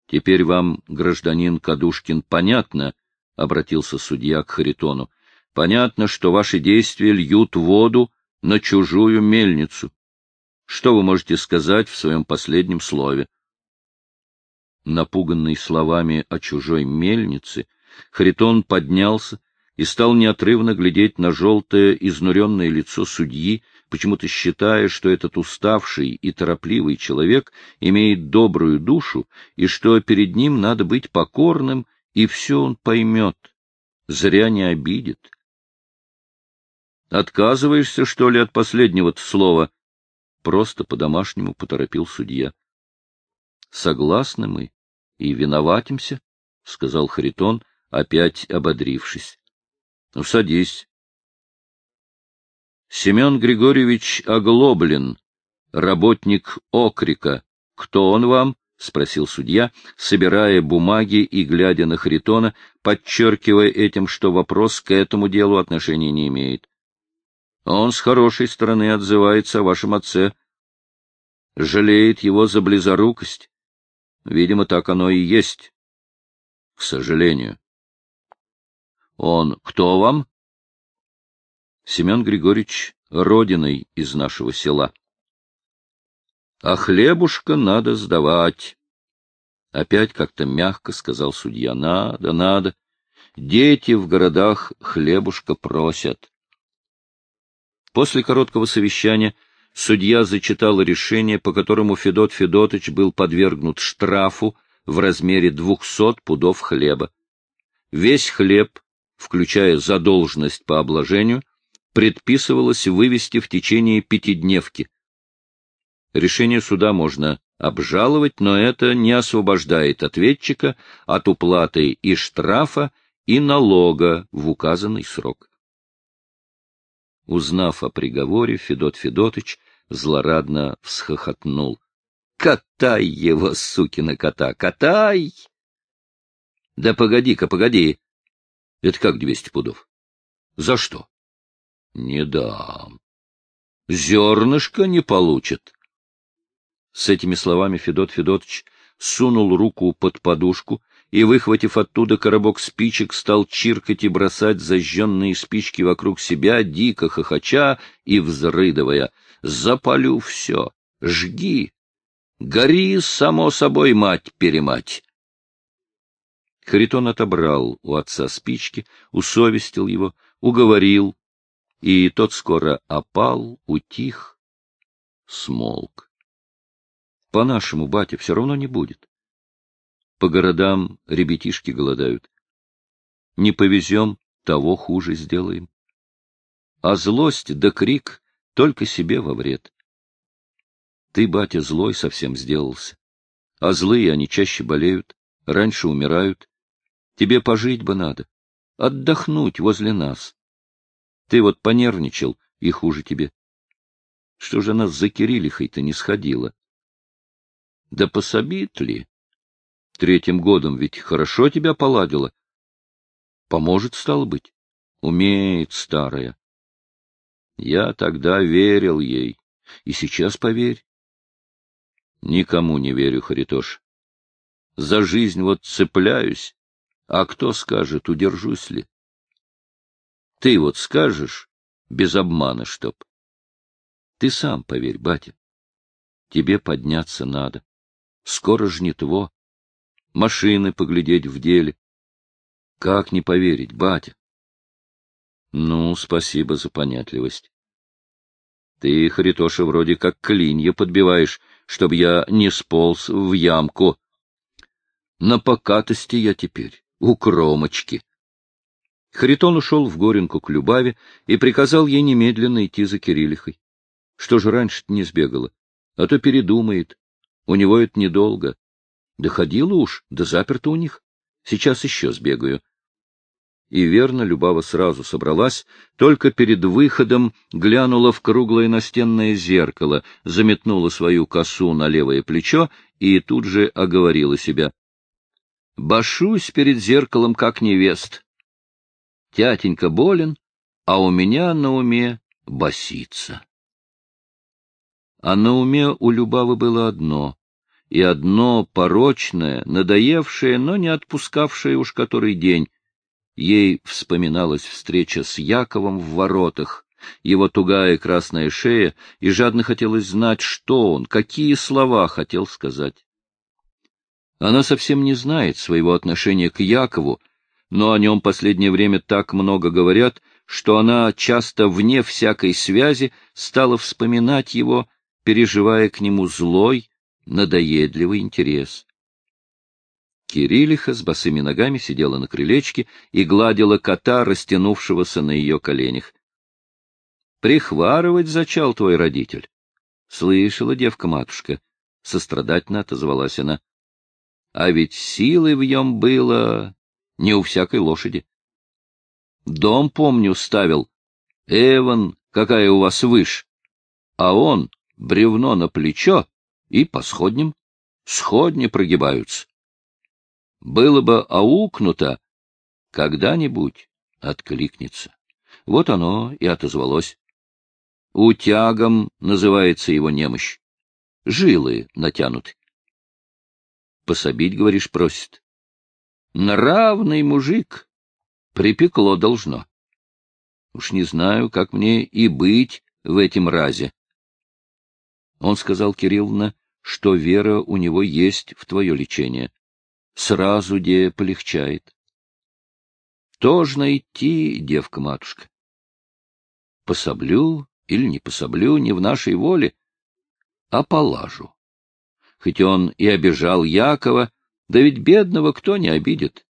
Теперь вам, гражданин Кадушкин, понятно, — обратился судья к Харитону, — понятно, что ваши действия льют воду на чужую мельницу. Что вы можете сказать в своем последнем слове? Напуганный словами о чужой мельнице, Харитон поднялся и стал неотрывно глядеть на желтое изнуренное лицо судьи, почему-то считая, что этот уставший и торопливый человек имеет добрую душу и что перед ним надо быть покорным, и все он поймет, зря не обидит. «Отказываешься, что ли, от последнего-то слова?» Просто по-домашнему поторопил судья. Согласны мы и виноватимся, — сказал Харитон, опять ободрившись. — Ну, садись. Семен Григорьевич Оглоблин, работник окрика. Кто он вам? — спросил судья, собирая бумаги и глядя на Харитона, подчеркивая этим, что вопрос к этому делу отношения не имеет. Он с хорошей стороны отзывается о вашем отце. Жалеет его за близорукость Видимо, так оно и есть. К сожалению. Он кто вам? Семен Григорьевич родиной из нашего села. А хлебушка надо сдавать. Опять как-то мягко сказал судья. Надо, надо. Дети в городах хлебушка просят. После короткого совещания судья зачитал решение, по которому Федот Федотыч был подвергнут штрафу в размере двухсот пудов хлеба. Весь хлеб, включая задолженность по обложению, предписывалось вывести в течение пятидневки. Решение суда можно обжаловать, но это не освобождает ответчика от уплаты и штрафа, и налога в указанный срок. Узнав о приговоре, Федот Федотыч злорадно всхохотнул. — Катай его, сукина кота, катай! — Да погоди-ка, погоди. Это как двести пудов? За что? — Не дам. Зернышко не получит. С этими словами Федот Федотович сунул руку под подушку и, выхватив оттуда коробок спичек, стал чиркать и бросать зажженные спички вокруг себя, дико хохоча и взрыдывая. «Запалю все! Жги! Гори, само собой, мать-перемать!» Харитон отобрал у отца спички, усовестил его, уговорил, и тот скоро опал, утих, смолк. По-нашему, батя, все равно не будет. По городам ребятишки голодают. Не повезем, того хуже сделаем. А злость да крик только себе во вред. Ты, батя, злой совсем сделался. А злые они чаще болеют, раньше умирают. Тебе пожить бы надо, отдохнуть возле нас. Ты вот понервничал, и хуже тебе. Что же нас за Кириллихой-то не сходила? Да пособит ли? Третьим годом ведь хорошо тебя поладила. Поможет, стало быть. Умеет старая. Я тогда верил ей. И сейчас поверь. Никому не верю, Харитош. За жизнь вот цепляюсь, а кто скажет, удержусь ли? Ты вот скажешь, без обмана чтоб. Ты сам поверь, батя. Тебе подняться надо. Скоро жнитво. Машины поглядеть в деле. Как не поверить, батя? Ну, спасибо за понятливость. Ты, Харитоша, вроде как клинья подбиваешь, чтобы я не сполз в ямку. На покатости я теперь, у кромочки. Харитон ушел в Горенку к Любаве и приказал ей немедленно идти за Кириллихой. Что же раньше-то не сбегала? А то передумает, у него это недолго. Доходило уж, да заперто у них. Сейчас еще сбегаю. И верно, Любава сразу собралась, только перед выходом глянула в круглое настенное зеркало, заметнула свою косу на левое плечо и тут же оговорила себя. «Башусь перед зеркалом, как невест. Тятенька болен, а у меня на уме басится». А на уме у Любавы было одно, и одно порочное, надоевшее, но не отпускавшее уж который день. Ей вспоминалась встреча с Яковом в воротах, его тугая красная шея, и жадно хотелось знать, что он, какие слова хотел сказать. Она совсем не знает своего отношения к Якову, но о нем последнее время так много говорят, что она часто вне всякой связи стала вспоминать его переживая к нему злой, надоедливый интерес. Кириллиха с босыми ногами сидела на крылечке и гладила кота, растянувшегося на ее коленях. — Прихварывать зачал твой родитель. — Слышала девка-матушка. Сострадательно отозвалась она. — А ведь силы в нем было не у всякой лошади. Дом, помню, ставил. Эван, какая у вас выш. А он бревно на плечо и по сходням. Сходни прогибаются. Было бы аукнуто, когда-нибудь откликнется. Вот оно и отозвалось. Утягом называется его немощь. Жилы натянуты. Пособить, говоришь, просит. Нравный мужик. Припекло должно. Уж не знаю, как мне и быть в этом разе. Он сказал Кирилловна, что вера у него есть в твое лечение. Сразу де полегчает. Должно идти, девка-матушка. Пособлю или не пособлю, не в нашей воле, а полажу. Хоть он и обижал Якова, да ведь бедного кто не обидит.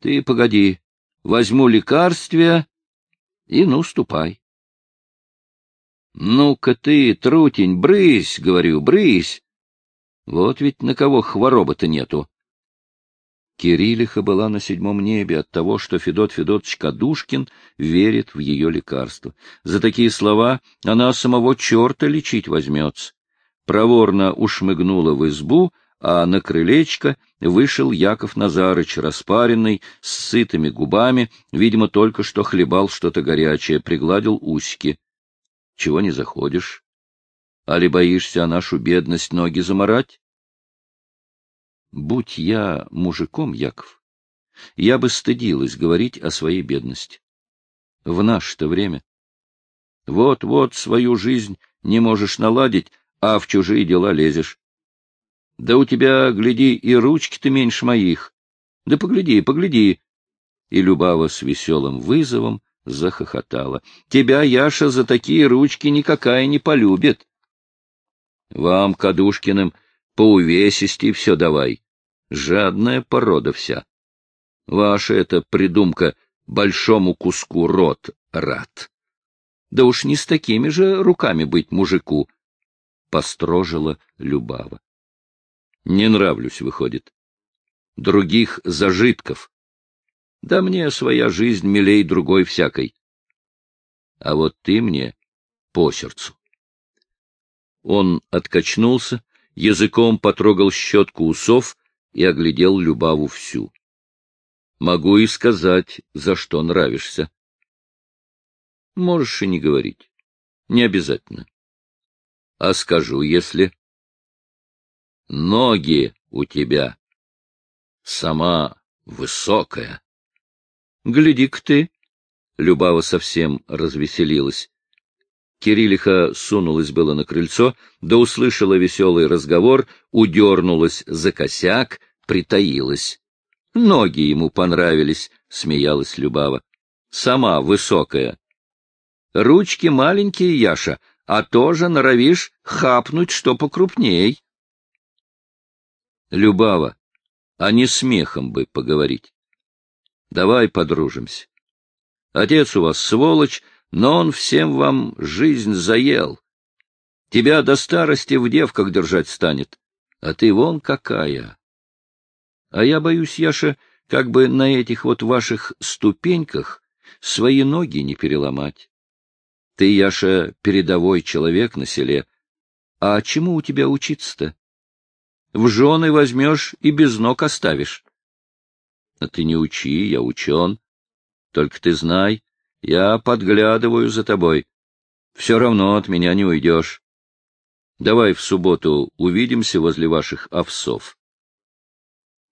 Ты погоди, возьму лекарствия и ну ступай. Ну-ка ты, трутень, брысь, говорю, брысь. Вот ведь на кого хвороба-то нету. Кириллиха была на седьмом небе от того, что Федот Федотович Кадушкин верит в ее лекарство. За такие слова она самого черта лечить возьмется. Проворно ушмыгнула в избу, а на крылечко вышел Яков Назарыч, распаренный, с сытыми губами, видимо, только что хлебал что-то горячее, пригладил усики. — Чего не заходишь? Али боишься о нашу бедность ноги заморать? Будь я мужиком, Яков, я бы стыдилась говорить о своей бедности. В наше-то время. Вот-вот свою жизнь не можешь наладить, а в чужие дела лезешь. Да у тебя, гляди, и ручки-то меньше моих. Да погляди, погляди. И Любава с веселым вызовом захохотала. Тебя, Яша, за такие ручки никакая не полюбит. Вам, Кадушкиным, по увесисти все давай. Жадная порода вся. Ваша эта придумка большому куску рот рад. Да уж не с такими же руками быть мужику, — построжила Любава. Не нравлюсь, выходит. Других зажитков. Да мне своя жизнь милей другой всякой. А вот ты мне по сердцу. Он откачнулся, языком потрогал щетку усов и оглядел Любаву всю. Могу и сказать, за что нравишься. Можешь и не говорить. Не обязательно. А скажу, если... Ноги у тебя. Сама высокая. Гляди-ка ты. Любава совсем развеселилась. Кириллиха сунулась было на крыльцо, да услышала веселый разговор, удернулась за косяк, притаилась. Ноги ему понравились, — смеялась Любава. Сама высокая. Ручки маленькие, Яша, а тоже норовишь хапнуть что покрупней. Любава, а не смехом бы поговорить. Давай подружимся. Отец у вас сволочь, но он всем вам жизнь заел. Тебя до старости в девках держать станет, а ты вон какая. А я боюсь, Яша, как бы на этих вот ваших ступеньках свои ноги не переломать. Ты, Яша, передовой человек на селе. А чему у тебя учиться-то? В жены возьмешь и без ног оставишь. А ты не учи, я учен. Только ты знай, я подглядываю за тобой. Все равно от меня не уйдешь. Давай в субботу увидимся возле ваших овсов.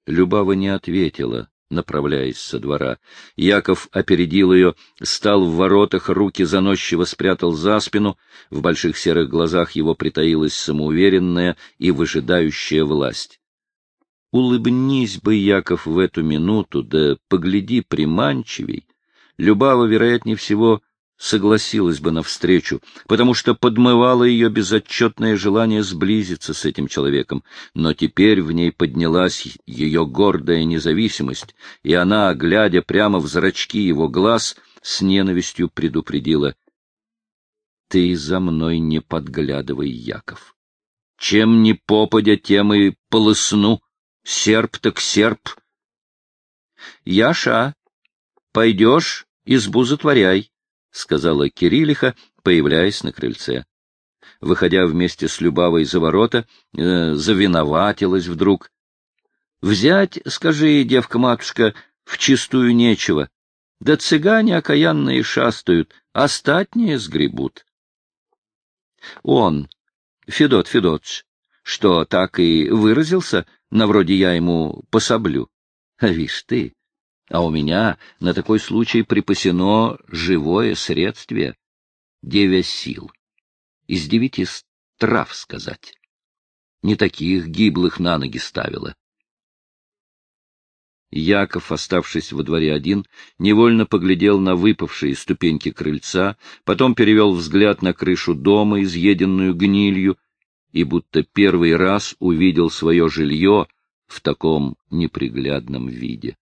Любава не ответила, направляясь со двора. Яков опередил ее, стал в воротах, руки заносчиво спрятал за спину, в больших серых глазах его притаилась самоуверенная и выжидающая власть. Улыбнись бы, Яков, в эту минуту, да погляди приманчивей. Любава, вероятнее всего, согласилась бы навстречу, потому что подмывало ее безотчетное желание сблизиться с этим человеком, но теперь в ней поднялась ее гордая независимость, и она, глядя прямо в зрачки его глаз, с ненавистью предупредила — Ты за мной не подглядывай, Яков. Чем не попадя, тем и полысну. Серп так серп. Яша, пойдешь, избу затворяй. — сказала Кириллиха, появляясь на крыльце. Выходя вместе с Любавой за ворота, э, завиноватилась вдруг. — Взять, скажи, девка-матушка, в чистую нечего. Да цыгане окаянные шастают, остатние сгребут. Он, Федот Федотович, что, так и выразился, на вроде я ему пособлю. А вишь ты, А у меня на такой случай припасено живое средствие — девять сил. Из девяти трав сказать. Не таких гиблых на ноги ставила. Яков, оставшись во дворе один, невольно поглядел на выпавшие ступеньки крыльца, потом перевел взгляд на крышу дома, изъеденную гнилью, и будто первый раз увидел свое жилье в таком неприглядном виде.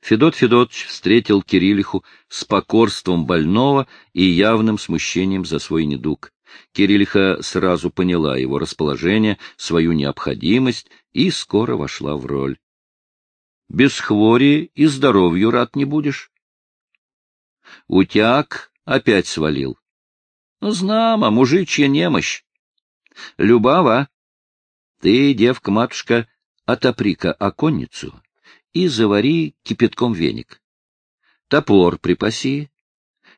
Федот Федотович встретил Кириллиху с покорством больного и явным смущением за свой недуг. Кириллиха сразу поняла его расположение, свою необходимость и скоро вошла в роль. Без хвори и здоровью рад не будешь. Утяг опять свалил. Ну, знамо, мужичья немощь. Любава, ты, девка-матушка, отопри-ка оконницу и завари кипятком веник. Топор припаси,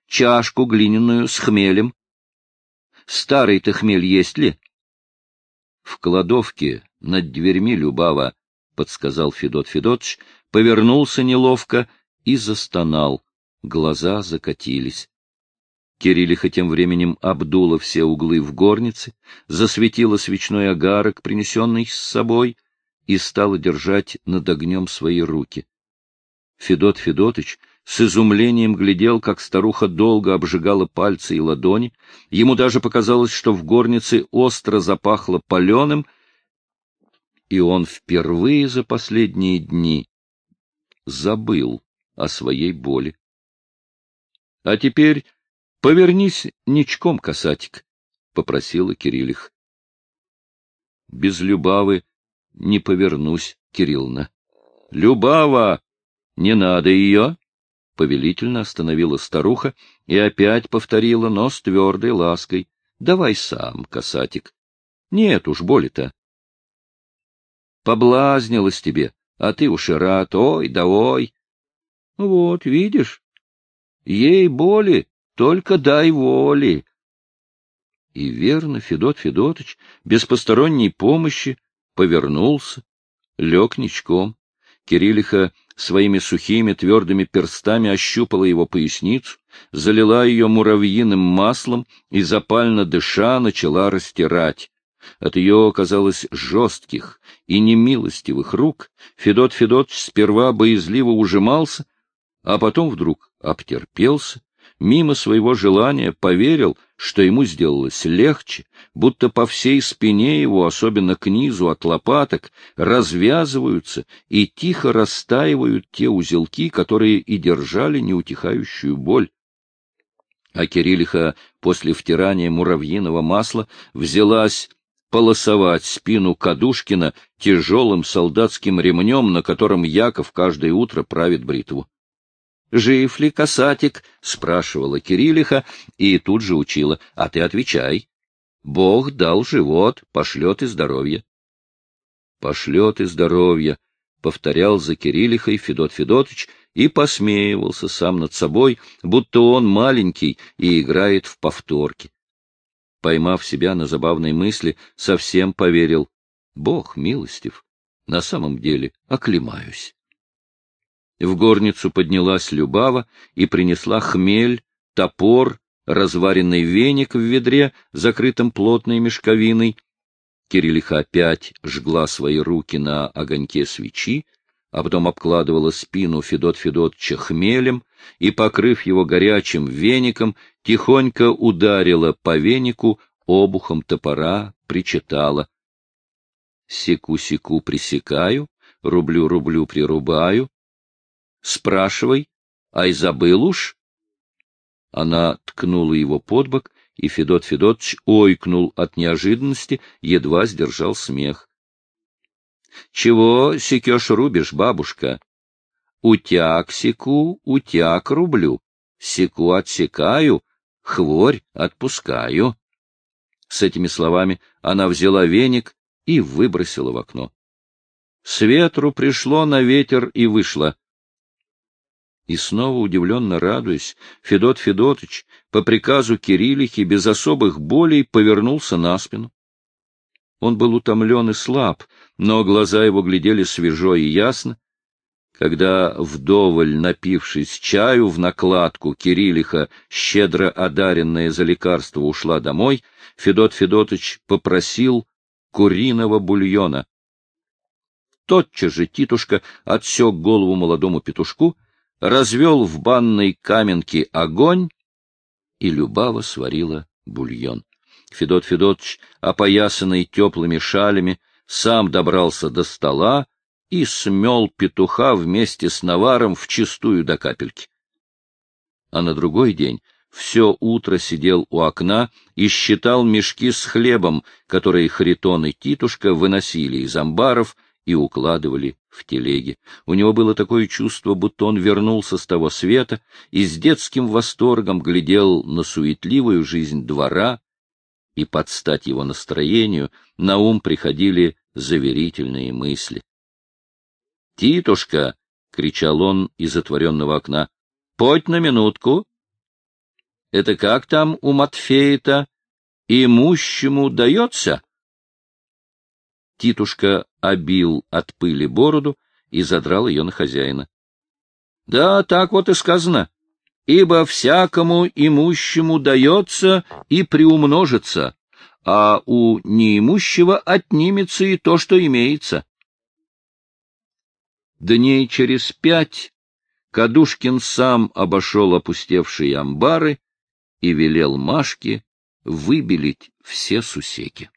чашку глиняную с хмелем. Старый-то хмель есть ли? В кладовке над дверьми Любава — подсказал Федот Федотович, повернулся неловко и застонал. Глаза закатились. Кириллиха тем временем обдула все углы в горнице, засветила свечной огарок, принесенный с собой, и стала держать над огнем свои руки. Федот Федотыч с изумлением глядел, как старуха долго обжигала пальцы и ладони. Ему даже показалось, что в горнице остро запахло паленым, и он впервые за последние дни забыл о своей боли. — А теперь повернись ничком, касатик, — попросила Кириллих. — Без Любавы не повернусь, Кириллна. — Любава! Не надо ее! — повелительно остановила старуха и опять повторила, но с твердой лаской. — Давай сам, касатик. Нет уж, боли-то. Поблазнилась тебе, а ты уж и рад, ой да ой. Вот, видишь, ей боли, только дай воли. И верно, Федот Федотыч без посторонней помощи повернулся, лег ничком. Кириллиха своими сухими твердыми перстами ощупала его поясницу, залила ее муравьиным маслом и, запально дыша, начала растирать. От ее, казалось, жестких и немилостивых рук Федот Федот сперва боязливо ужимался, а потом вдруг обтерпелся, мимо своего желания поверил, что ему сделалось легче, будто по всей спине его, особенно к низу от лопаток, развязываются и тихо растаивают те узелки, которые и держали неутихающую боль. А Кириллиха после втирания муравьиного масла взялась полосовать спину Кадушкина тяжелым солдатским ремнем, на котором Яков каждое утро правит бритву. — Жив ли касатик? — спрашивала Кириллиха и тут же учила. — А ты отвечай. Бог дал живот, пошлет и здоровье. — Пошлет и здоровье, — повторял за Кириллихой Федот Федотович и посмеивался сам над собой, будто он маленький и играет в повторки поймав себя на забавной мысли, совсем поверил. Бог милостив. На самом деле оклемаюсь. В горницу поднялась Любава и принесла хмель, топор, разваренный веник в ведре, закрытым плотной мешковиной. Кириллиха опять жгла свои руки на огоньке свечи, а потом обкладывала спину Федот Федотча хмелем и, покрыв его горячим веником, тихонько ударила по венику обухом топора, причитала. Секу-секу присекаю, рублю-рублю прирубаю. Спрашивай, ай забыл уж? Она ткнула его под бок, и Федот Федотович ойкнул от неожиданности, едва сдержал смех. — Чего секешь рубишь, бабушка? — Утяг секу, утяг рублю. Секу отсекаю, хворь отпускаю. С этими словами она взяла веник и выбросила в окно. С ветру пришло на ветер и вышло. И снова удивленно радуясь, Федот Федотыч по приказу Кириллихи без особых болей повернулся на спину. Он был утомлен и слаб, но глаза его глядели свежо и ясно. Когда, вдоволь напившись чаю в накладку, Кириллиха, щедро одаренная за лекарство, ушла домой, Федот Федотыч попросил куриного бульона. Тотчас же Титушка отсек голову молодому петушку, развел в банной каменке огонь, и Любава сварила бульон. Федот Федотович, опоясанный теплыми шалями, сам добрался до стола и смел петуха вместе с наваром в чистую до капельки. А на другой день все утро сидел у окна и считал мешки с хлебом, которые Харитон и Титушка выносили из амбаров и укладывали в телеги. У него было такое чувство, будто он вернулся с того света и с детским восторгом глядел на суетливую жизнь двора, и под стать его настроению на ум приходили заверительные мысли. «Титушка!» — кричал он из затворенного окна. «Подь на минутку!» «Это как там у Матфея-то? Имущему дается?» Титушка обил от пыли бороду и задрал ее на хозяина. — Да, так вот и сказано. Ибо всякому имущему дается и приумножится, а у неимущего отнимется и то, что имеется. Дней через пять Кадушкин сам обошел опустевшие амбары и велел Машке выбелить все сусеки.